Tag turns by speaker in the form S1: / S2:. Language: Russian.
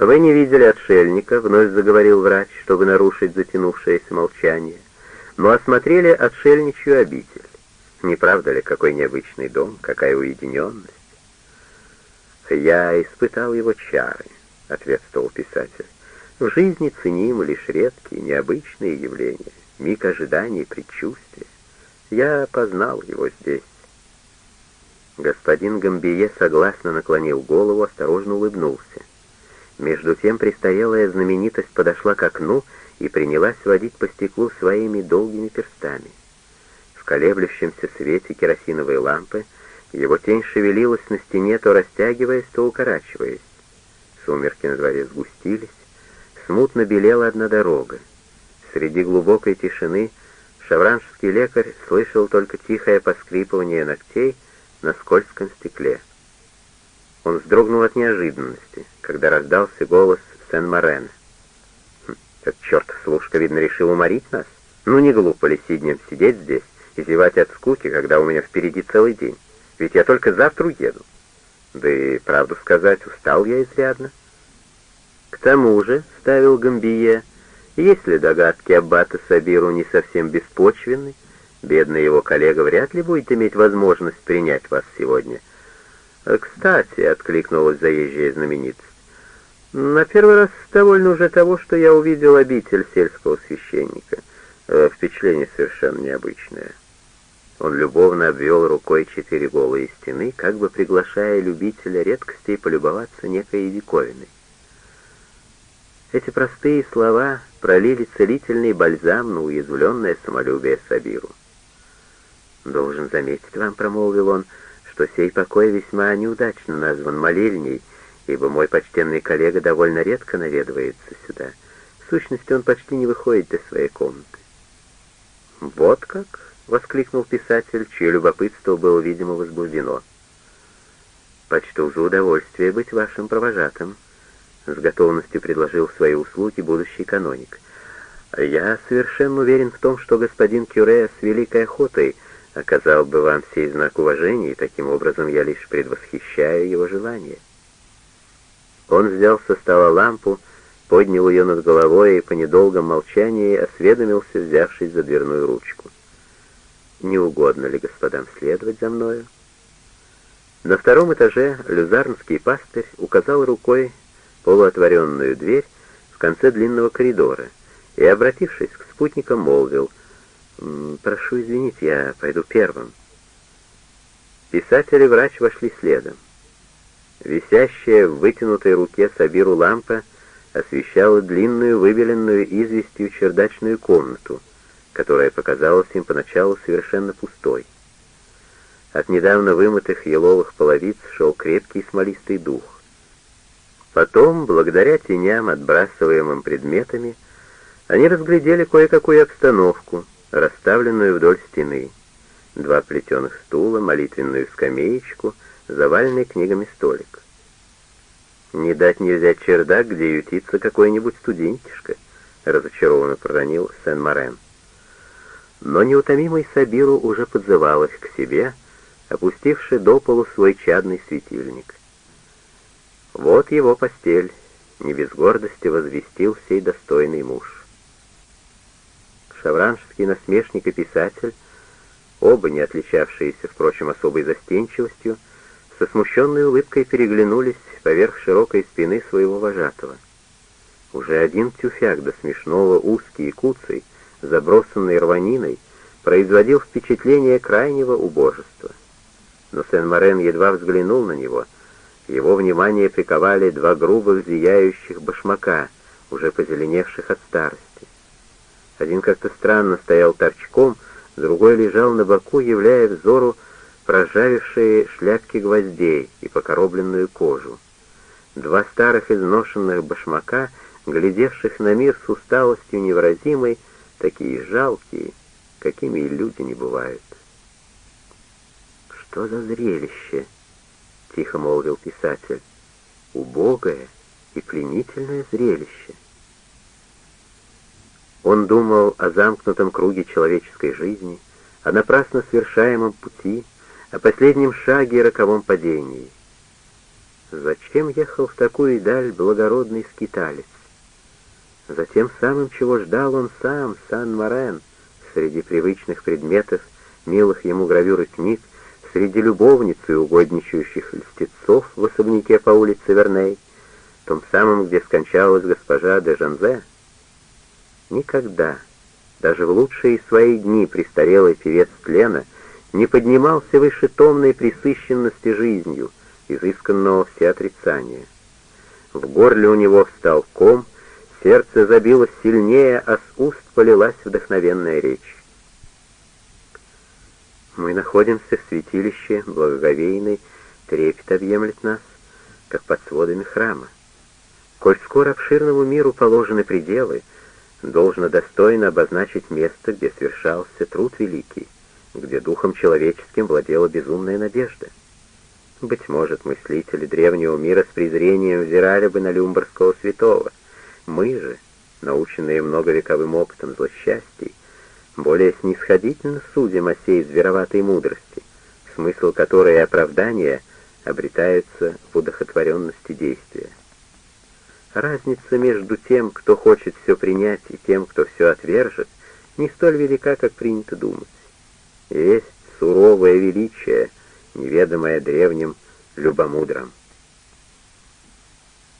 S1: «Вы не видели отшельника», — вновь заговорил врач, чтобы нарушить затянувшееся молчание, «но осмотрели отшельничью обитель. Не правда ли, какой необычный дом, какая уединенность?» «Я испытал его чары», — ответствовал писатель. «В жизни ценим лишь редкие, необычные явления, миг ожидания и предчувствия. Я познал его здесь». Господин Гамбие согласно наклонил голову, осторожно улыбнулся. Между тем престарелая знаменитость подошла к окну и принялась водить по стеклу своими долгими перстами. В колеблющемся свете керосиновой лампы его тень шевелилась на стене, то растягиваясь, то укорачиваясь. Сумерки на дворе сгустились, смутно белела одна дорога. Среди глубокой тишины шавранский лекарь слышал только тихое поскрипывание ногтей на скользком стекле. Он вздрогнул от неожиданности, когда раздался голос Сен-Морена. «Как черт, служка, видно, решил уморить нас? Ну не глупо ли сиднем сидеть здесь и зевать от скуки, когда у меня впереди целый день? Ведь я только завтра уеду. Да и, правду сказать, устал я изрядно». «К тому же», — ставил Гамбие, — «если догадки Аббата Сабиру не совсем беспочвенны, бедный его коллега вряд ли будет иметь возможность принять вас сегодня». «Кстати», — откликнулась заезжая знаменитость, «на первый раз довольно уже того, что я увидел обитель сельского священника. Э, впечатление совершенно необычное». Он любовно обвел рукой четыре голые стены, как бы приглашая любителя редкостей полюбоваться некой диковиной. Эти простые слова пролили целительный бальзам на уязвленное самолюбие Сабиру. «Должен заметить вам», — промолвил он, — что сей покой весьма неудачно назван молельней, ибо мой почтенный коллега довольно редко наведывается сюда. В сущности, он почти не выходит из своей комнаты. «Вот как?» — воскликнул писатель, чье любопытство было, видимо, возбуждено. «Почту за удовольствие быть вашим провожатым», — с готовностью предложил свои услуги будущий каноник. «Я совершенно уверен в том, что господин Кюре с великой охотой — оказал бы вам сей знак уважения, и таким образом я лишь предвосхищаю его желание». Он взял со стола лампу, поднял ее над головой и по недолгом молчании осведомился, взявшись за дверную ручку. «Не угодно ли господам следовать за мною?» На втором этаже люзарнский пастырь указал рукой полуотворенную дверь в конце длинного коридора и, обратившись к спутникам, молвил — «Прошу извинить, я пойду первым». Писатель и врач вошли следом. Висящая в вытянутой руке Сабиру лампа освещала длинную, выбеленную известью чердачную комнату, которая показалась им поначалу совершенно пустой. От недавно вымытых еловых половиц шел крепкий смолистый дух. Потом, благодаря теням, отбрасываемым предметами, они разглядели кое-какую обстановку — расставленную вдоль стены, два плетеных стула, молитвенную скамеечку, заваленный книгами столик. «Не дать нельзя чердак, где ютится какой-нибудь студентишка», — разочарованно проронил Сен-Морен. Но неутомимый Сабиру уже подзывалась к себе, опустивший до полу свой чадный светильник. Вот его постель, не без гордости возвестил сей достойный муж шавранский насмешник и писатель, оба не отличавшиеся, впрочем, особой застенчивостью, со смущенной улыбкой переглянулись поверх широкой спины своего вожатого. Уже один тюфяк до смешного узкий и куцый, забросанный рваниной, производил впечатление крайнего убожества. Но Сен-Морен едва взглянул на него. Его внимание приковали два грубых зияющих башмака, уже позеленевших от старости. Один как-то странно стоял торчком, другой лежал на боку, являя взору прожавившие шляпки гвоздей и покоробленную кожу. Два старых изношенных башмака, глядевших на мир с усталостью невыразимой, такие жалкие, какими и люди не бывают. «Что за зрелище?» — тихо молвил писатель. «Убогое и пленительное зрелище». Он думал о замкнутом круге человеческой жизни, о напрасно совершаемом пути, о последнем шаге и роковом падении. Зачем ехал в такую даль благородный скиталец? За тем самым, чего ждал он сам, Сан-Морен, среди привычных предметов, милых ему гравюр и книг, среди любовниц и угодничающих льстецов в особняке по улице Верней, том самом, где скончалась госпожа де Жанзе. Никогда, даже в лучшие свои дни престарелый певец тлена не поднимался выше томной присыщенности жизнью, изысканного все отрицания. В горле у него встал ком, сердце забилось сильнее, а с уст полилась вдохновенная речь. Мы находимся в святилище благоговейной, трепет объемлет нас, как под сводами храма. Коль скоро обширному миру положены пределы, должно достойно обозначить место, где совершался труд великий, где духом человеческим владела безумная надежда. Быть может, мыслители древнего мира с презрением взирали бы на люмбарского святого. Мы же, наученные многовековым опытом злосчастий, более снисходительно судим о сей звероватой мудрости, смысл которой и оправдания обретаются в удохотворенности действия. Разница между тем, кто хочет все принять, и тем, кто все отвержет, не столь велика, как принято думать. Есть суровое величие — неведомое древним любомудром.